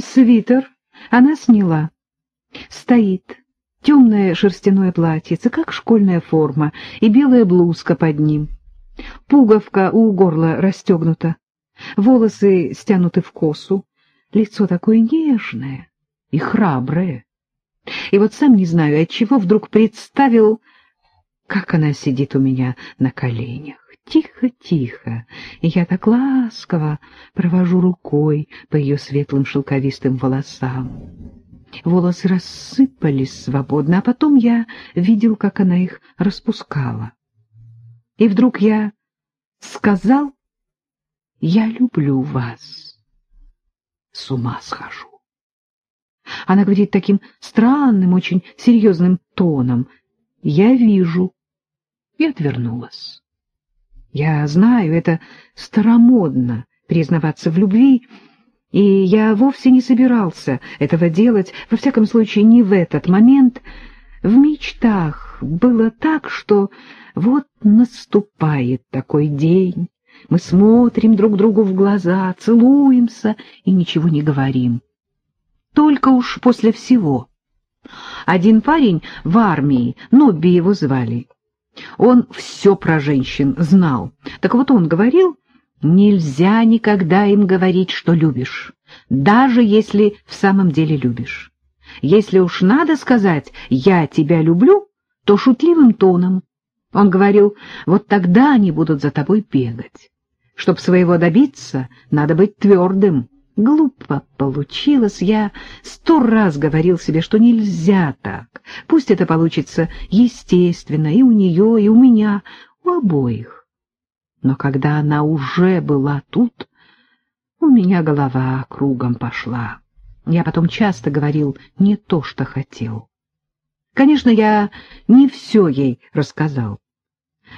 Свитер она сняла. Стоит, темное шерстяное платьице, как школьная форма, и белая блузка под ним. Пуговка у горла расстегнута, волосы стянуты в косу, лицо такое нежное и храброе. И вот сам не знаю, отчего вдруг представил, как она сидит у меня на коленях. Тихо-тихо, и я так ласково провожу рукой по ее светлым шелковистым волосам. Волосы рассыпались свободно, а потом я видел, как она их распускала. И вдруг я сказал, «Я люблю вас». С ума схожу. Она говорит таким странным, очень серьезным тоном. «Я вижу». И отвернулась. Я знаю, это старомодно признаваться в любви, и я вовсе не собирался этого делать, во всяком случае не в этот момент. В мечтах было так, что вот наступает такой день, мы смотрим друг другу в глаза, целуемся и ничего не говорим. Только уж после всего. Один парень в армии, Нобби его звали, он все про женщин знал. Так вот он говорил, нельзя никогда им говорить, что любишь, даже если в самом деле любишь. Если уж надо сказать «я тебя люблю», то шутливым тоном. Он говорил, вот тогда они будут за тобой бегать. Чтоб своего добиться, надо быть твердым. Глупо получилось, я сто раз говорил себе, что нельзя так. Пусть это получится естественно и у нее, и у меня, у обоих. Но когда она уже была тут, у меня голова кругом пошла. Я потом часто говорил не то, что хотел. Конечно, я не все ей рассказал.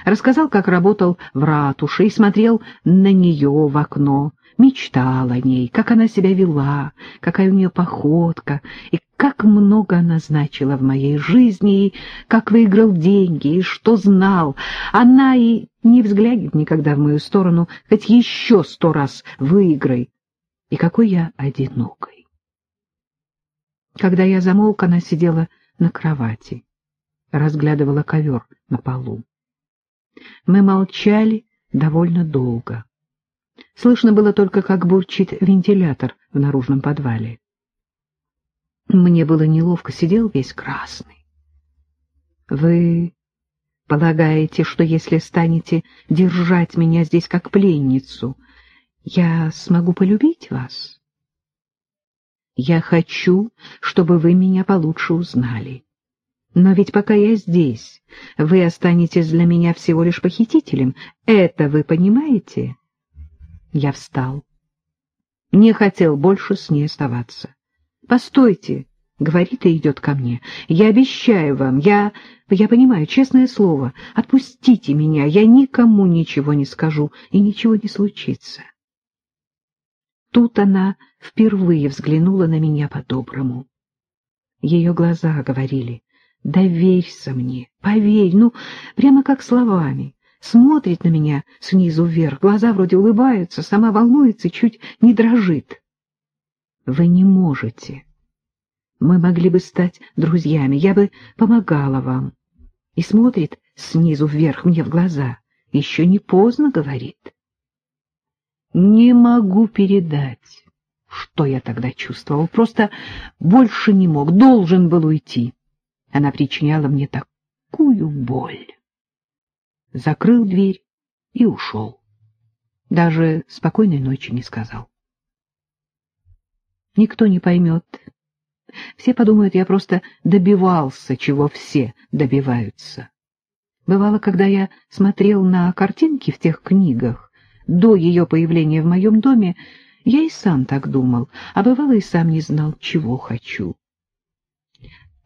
Рассказал, как работал в ратуше и смотрел на нее в окно, мечтал о ней, как она себя вела, какая у нее походка, и как много она значила в моей жизни, и как выиграл деньги, и что знал. Она и не взглянет никогда в мою сторону, хоть еще сто раз выиграй. И какой я одинокой. Когда я замолк, она сидела на кровати, разглядывала ковер на полу. Мы молчали довольно долго. Слышно было только, как бурчит вентилятор в наружном подвале. Мне было неловко, сидел весь красный. Вы полагаете, что если станете держать меня здесь как пленницу, я смогу полюбить вас? Я хочу, чтобы вы меня получше узнали. Но ведь пока я здесь, вы останетесь для меня всего лишь похитителем. Это вы понимаете? Я встал. Не хотел больше с ней оставаться. «Постойте», — говорит и идет ко мне. «Я обещаю вам, я... я понимаю, честное слово, отпустите меня, я никому ничего не скажу, и ничего не случится». Тут она впервые взглянула на меня по-доброму. Ее глаза говорили, «Доверься мне, поверь, ну, прямо как словами» смотрит на меня снизу вверх, глаза вроде улыбаются, сама волнуется, чуть не дрожит. Вы не можете. Мы могли бы стать друзьями, я бы помогала вам. И смотрит снизу вверх мне в глаза. Еще не поздно, говорит. Не могу передать, что я тогда чувствовал. Просто больше не мог, должен был уйти. Она причиняла мне такую боль закрыл дверь и ушел. Даже спокойной ночи не сказал. Никто не поймет. Все подумают, я просто добивался, чего все добиваются. Бывало, когда я смотрел на картинки в тех книгах, до ее появления в моем доме, я и сам так думал, а бывало и сам не знал, чего хочу.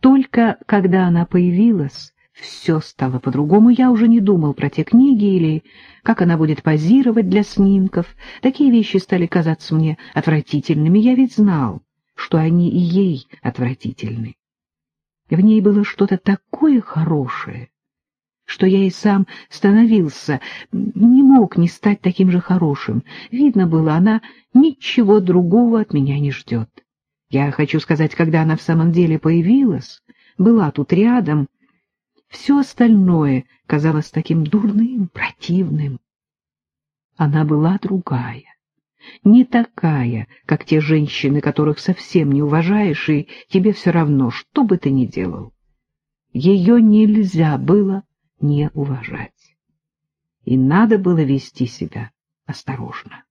Только когда она появилась, все стало по-другому. Я уже не думал про те книги или как она будет позировать для снимков. Такие вещи стали казаться мне отвратительными. Я ведь знал, что они и ей отвратительны. В ней было что-то такое хорошее, что я и сам становился, не мог не стать таким же хорошим. Видно было, она ничего другого от меня не ждет. Я хочу сказать, когда она в самом деле появилась, была тут рядом, все остальное казалось таким дурным, противным. Она была другая, не такая, как те женщины, которых совсем не уважаешь, и тебе все равно, что бы ты ни делал. Ее нельзя было не уважать. И надо было вести себя осторожно.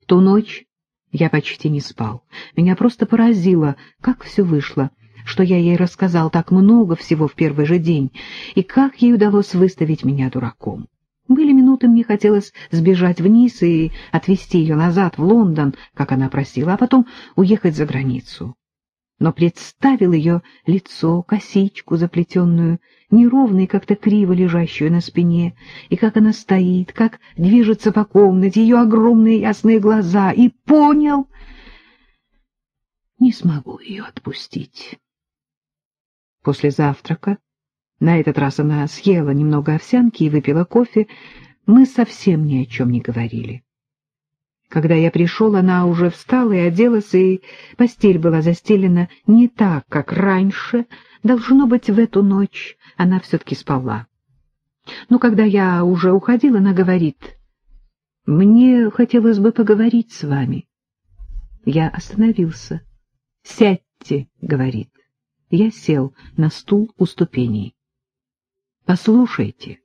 В ту ночь я почти не спал. Меня просто поразило, как все вышло, что я ей рассказал так много всего в первый же день, и как ей удалось выставить меня дураком. Были минуты, мне хотелось сбежать вниз и отвезти ее назад в Лондон, как она просила, а потом уехать за границу. Но представил ее лицо, косичку заплетенную, неровно и как-то криво лежащую на спине, и как она стоит, как движется по комнате, ее огромные ясные глаза, и понял, не смогу ее отпустить. После завтрака на этот раз она съела немного овсянки и выпила кофе. Мы совсем ни о чем не говорили. Когда я пришел, она уже встала и оделась, и постель была застелена не так, как раньше. Должно быть, в эту ночь она все-таки спала. Но когда я уже уходил, она говорит, «Мне хотелось бы поговорить с вами». Я остановился. «Сядьте», — говорит. Я сел на стул у ступеней. Послушайте,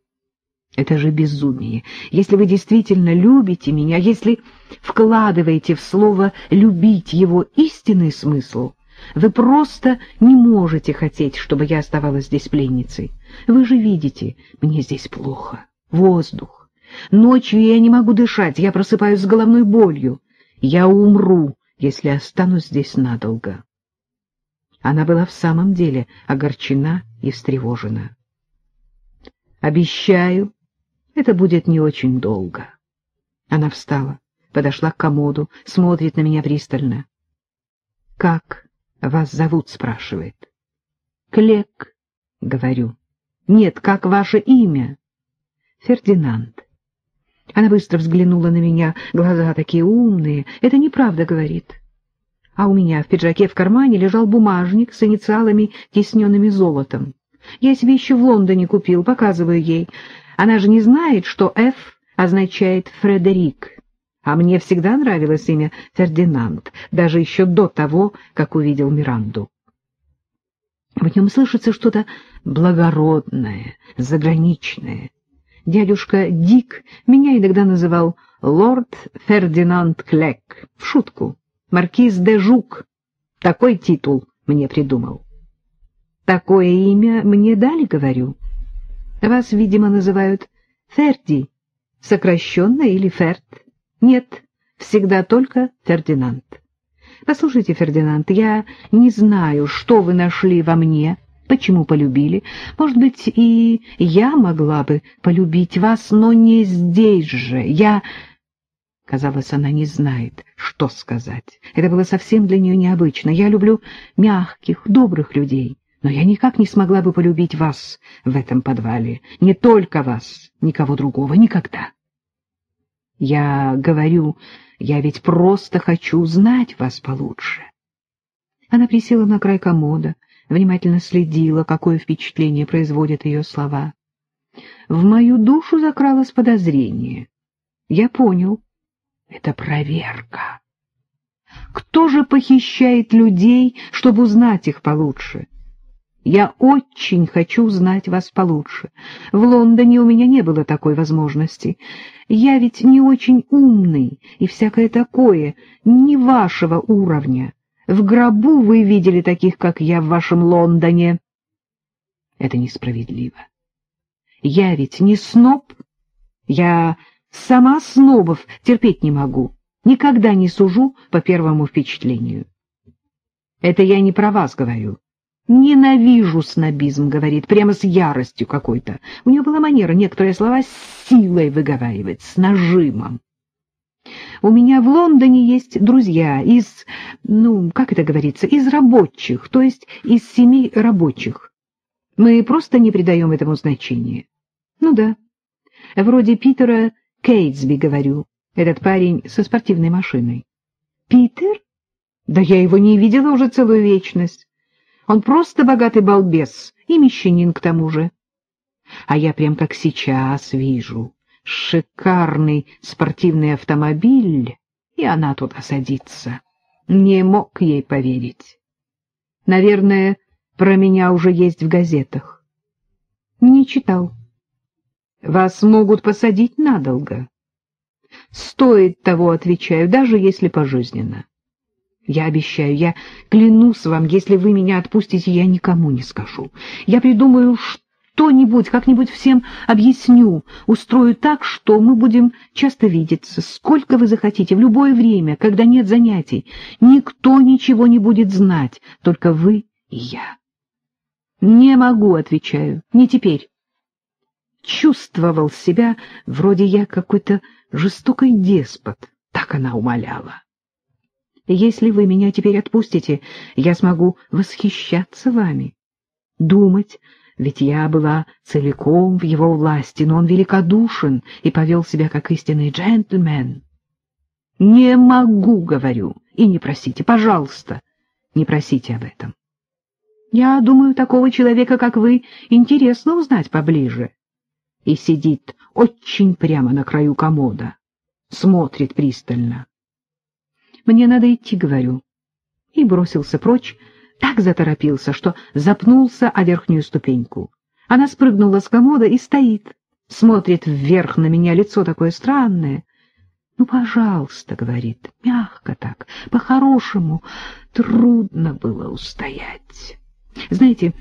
это же безумие. Если вы действительно любите меня, если вкладываете в слово «любить» его истинный смысл, вы просто не можете хотеть, чтобы я оставалась здесь пленницей. Вы же видите, мне здесь плохо. Воздух. Ночью я не могу дышать, я просыпаюсь с головной болью. Я умру, если останусь здесь надолго. Она была в самом деле огорчена и встревожена. Обещаю, это будет не очень долго. Она встала, подошла к комоду, смотрит на меня пристально. — Как вас зовут? — спрашивает. — Клек, — говорю. — Нет, как ваше имя? — Фердинанд. Она быстро взглянула на меня, глаза такие умные. Это неправда, — говорит. А у меня в пиджаке в кармане лежал бумажник с инициалами, тесненными золотом. Я себе еще в Лондоне купил, показываю ей. Она же не знает, что «Ф» означает «Фредерик». А мне всегда нравилось имя Фердинанд, даже еще до того, как увидел Миранду. В нем слышится что-то благородное, заграничное. Дядюшка Дик меня иногда называл лорд Фердинанд Клек, в шутку, маркиз де Жук. Такой титул мне придумал. Такое имя мне дали, говорю. Вас, видимо, называют Ферди, сокращенно или Ферд. Нет, всегда только Фердинанд. Послушайте, Фердинанд, я не знаю, что вы нашли во мне, почему полюбили. Может быть, и я могла бы полюбить вас, но не здесь же. Я... Казалось, она не знает, что сказать. Это было совсем для нее необычно. Я люблю мягких, добрых людей но я никак не смогла бы полюбить вас в этом подвале. Не только вас, никого другого, никогда. Я говорю, я ведь просто хочу знать вас получше. Она присела на край комода, внимательно следила, какое впечатление производят ее слова. В мою душу закралось подозрение. Я понял. Это проверка. Кто же похищает людей, чтобы узнать их получше? Я очень хочу знать вас получше. В Лондоне у меня не было такой возможности. Я ведь не очень умный и всякое такое, не вашего уровня. В гробу вы видели таких, как я в вашем Лондоне. Это несправедливо. Я ведь не сноб. Я сама снобов терпеть не могу. Никогда не сужу по первому впечатлению. Это я не про вас говорю. Ненавижу снобизм, говорит, прямо с яростью какой-то. У нее была манера некоторые слова с силой выговаривать, с нажимом. У меня в Лондоне есть друзья из, ну, как это говорится, из рабочих, то есть из семи рабочих. Мы просто не придаем этому значения. Ну да, вроде Питера Кейтсби, говорю, этот парень со спортивной машиной. Питер? Да я его не видела уже целую вечность. Он просто богатый балбес и мещанин к тому же. А я прям как сейчас вижу. Шикарный спортивный автомобиль, и она туда садится. Не мог ей поверить. Наверное, про меня уже есть в газетах. Не читал. Вас могут посадить надолго. Стоит того, отвечаю, даже если пожизненно. Я обещаю, я клянусь вам, если вы меня отпустите, я никому не скажу. Я придумаю что-нибудь, как-нибудь всем объясню, устрою так, что мы будем часто видеться, сколько вы захотите, в любое время, когда нет занятий. Никто ничего не будет знать, только вы и я. Не могу, отвечаю, не теперь. Чувствовал себя, вроде я какой-то жестокий деспот, так она умоляла. Если вы меня теперь отпустите, я смогу восхищаться вами, думать, ведь я была целиком в его власти, но он великодушен и повел себя как истинный джентльмен. Не могу, говорю, и не просите, пожалуйста, не просите об этом. Я думаю, такого человека, как вы, интересно узнать поближе. И сидит очень прямо на краю комода, смотрит пристально. Мне надо идти, говорю. И бросился прочь, так заторопился, что запнулся о верхнюю ступеньку. Она спрыгнула с комода и стоит, смотрит вверх на меня, лицо такое странное. «Ну, пожалуйста», — говорит, мягко так, по-хорошему, трудно было устоять. Знаете,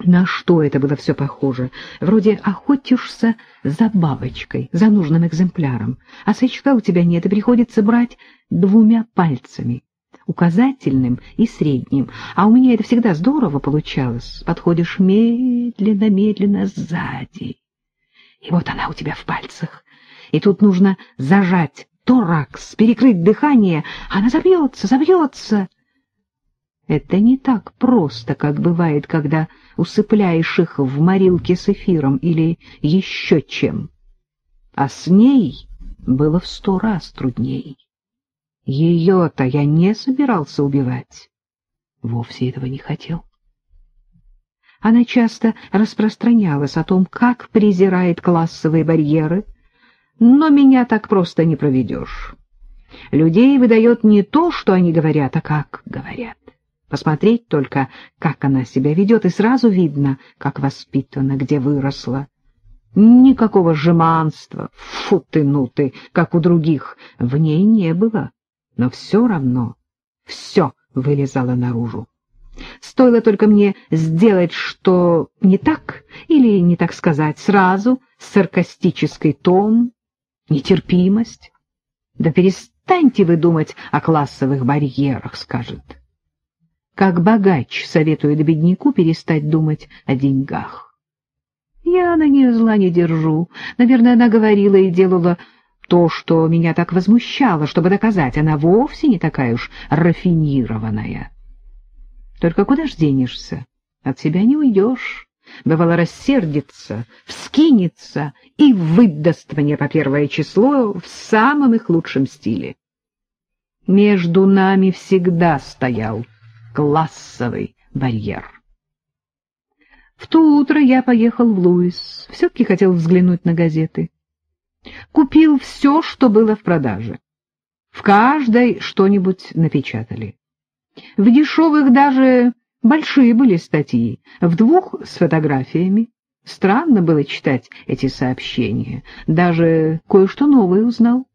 на что это было все похоже? Вроде охотишься за бабочкой, за нужным экземпляром, а сачка у тебя нет, и приходится брать двумя пальцами, указательным и средним. А у меня это всегда здорово получалось. Подходишь медленно-медленно сзади. И вот она у тебя в пальцах. И тут нужно зажать торакс, перекрыть дыхание. Она забьется, забьется. Это не так просто, как бывает, когда усыпляешь их в морилке с эфиром или еще чем. А с ней было в сто раз трудней. Ее-то я не собирался убивать. Вовсе этого не хотел. Она часто распространялась о том, как презирает классовые барьеры, но меня так просто не проведешь. Людей выдает не то, что они говорят, а как говорят. Посмотреть только, как она себя ведет, и сразу видно, как воспитана, где выросла. Никакого жеманства, фу ты, ну ты, как у других, в ней не было. Но все равно все вылезало наружу. Стоило только мне сделать что не так, или, не так сказать, сразу, саркастический тон, нетерпимость. Да перестаньте вы думать о классовых барьерах, скажет как богач советует бедняку перестать думать о деньгах. Я на нее зла не держу. Наверное, она говорила и делала то, что меня так возмущало, чтобы доказать, она вовсе не такая уж рафинированная. Только куда ж денешься? От себя не уйдешь. Бывало, рассердится, вскинется и выдаст мне по первое число в самом их лучшем стиле. Между нами всегда стоял классовый барьер. В то утро я поехал в Луис, все-таки хотел взглянуть на газеты. Купил все, что было в продаже. В каждой что-нибудь напечатали. В дешевых даже большие были статьи, в двух с фотографиями. Странно было читать эти сообщения, даже кое-что новое узнал.